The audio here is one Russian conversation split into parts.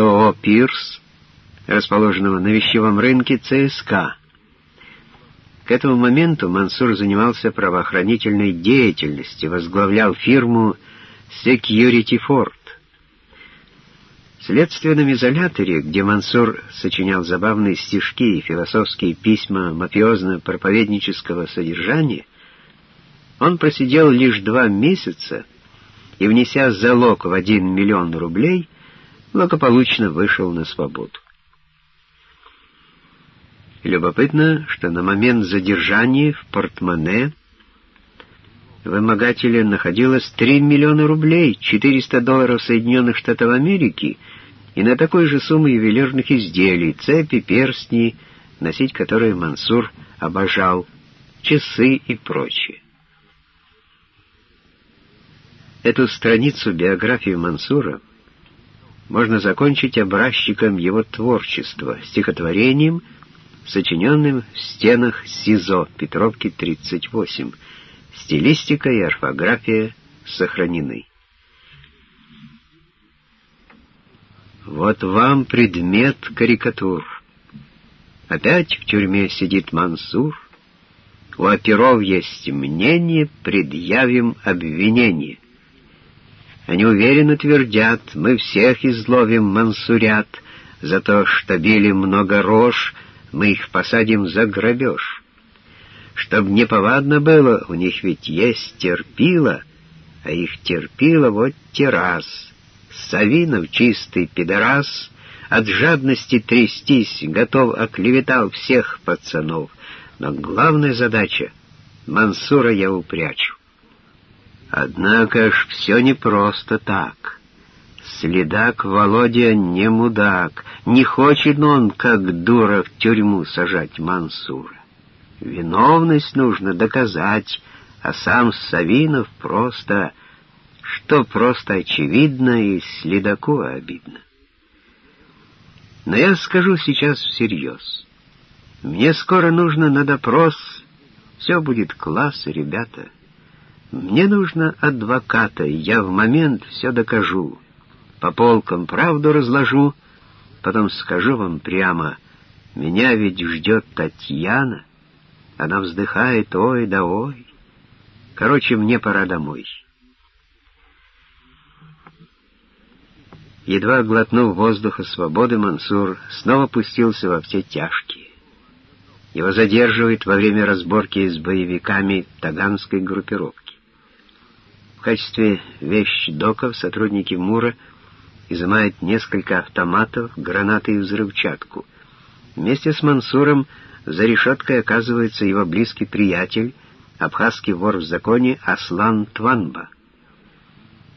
ООО «Пирс», расположенного на вещевом рынке ЦСК. К этому моменту Мансур занимался правоохранительной деятельностью, возглавлял фирму Security Ford. В следственном изоляторе, где Мансур сочинял забавные стишки и философские письма мафиозно-проповеднического содержания, он просидел лишь два месяца и, внеся залог в один миллион рублей, благополучно вышел на свободу. Любопытно, что на момент задержания в портмоне вымогателя находилось 3 миллиона рублей, 400 долларов Соединенных Штатов Америки и на такой же сумму ювелирных изделий, цепи, перстни, носить которые Мансур обожал, часы и прочее. Эту страницу биографии Мансура можно закончить образчиком его творчества, стихотворением, сочиненным в стенах СИЗО Петровки 38. Стилистика и орфография сохранены. Вот вам предмет карикатур. Опять в тюрьме сидит Мансур. У оперов есть мнение, предъявим обвинение — они уверенно твердят, мы всех изловим, мансурят, за то, что били много рож, мы их посадим за грабеж. Чтоб неповадно было, у них ведь есть терпило, а их терпило вот террас. Савинов чистый пидорас, от жадности трястись, готов оклеветал всех пацанов. Но главная задача — Мансура я упрячу. Однако ж все не просто так. Следак Володя не мудак, не хочет он, как дура, в тюрьму сажать Мансура. Виновность нужно доказать, а сам Савинов просто, что просто очевидно и следаку обидно. Но я скажу сейчас всерьез. Мне скоро нужно на допрос, все будет класс, ребята. Мне нужно адвоката, я в момент все докажу. По полкам правду разложу, потом скажу вам прямо, меня ведь ждет Татьяна. Она вздыхает, ой да ой. Короче, мне пора домой. Едва глотнув воздуха свободы, Мансур снова пустился во все тяжкие. Его задерживают во время разборки с боевиками таганской группировки. В качестве вещдоков сотрудники МУРа изымают несколько автоматов, гранаты и взрывчатку. Вместе с Мансуром за решеткой оказывается его близкий приятель, абхазский вор в законе Аслан Тванба.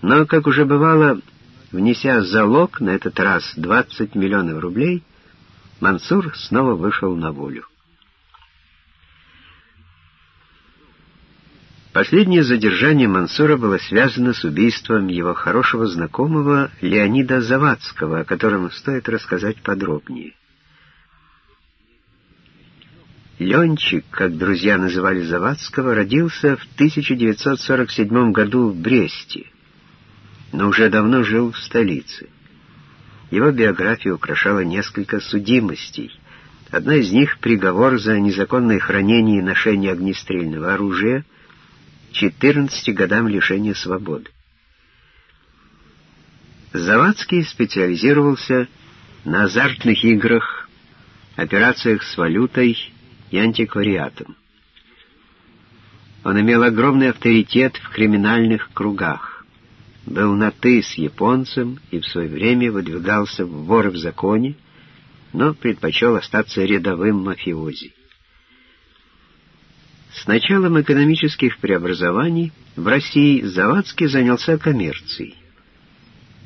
Но, как уже бывало, внеся залог, на этот раз 20 миллионов рублей, Мансур снова вышел на волю. Последнее задержание Мансура было связано с убийством его хорошего знакомого Леонида Завадского, о котором стоит рассказать подробнее. Ленчик, как друзья называли Завадского, родился в 1947 году в Бресте, но уже давно жил в столице. Его биографию украшало несколько судимостей. Одна из них — приговор за незаконное хранение и ношение огнестрельного оружия — 14 годам лишения свободы. Завадский специализировался на азартных играх, операциях с валютой и антиквариатом. Он имел огромный авторитет в криминальных кругах, был на «ты» с японцем и в свое время выдвигался в воры в законе, но предпочел остаться рядовым мафиози. С началом экономических преобразований в России Завадский занялся коммерцией.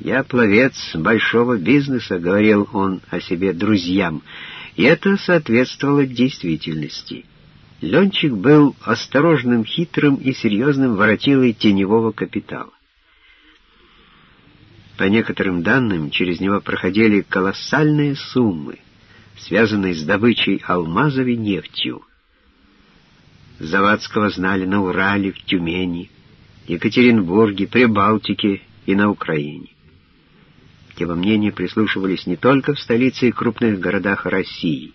«Я пловец большого бизнеса», — говорил он о себе друзьям, и это соответствовало действительности. Ленчик был осторожным, хитрым и серьезным воротилой теневого капитала. По некоторым данным, через него проходили колоссальные суммы, связанные с добычей алмазов и нефтью. Завадского знали на Урале, в Тюмени, Екатеринбурге, Прибалтике и на Украине. Его мнения прислушивались не только в столице и крупных городах России.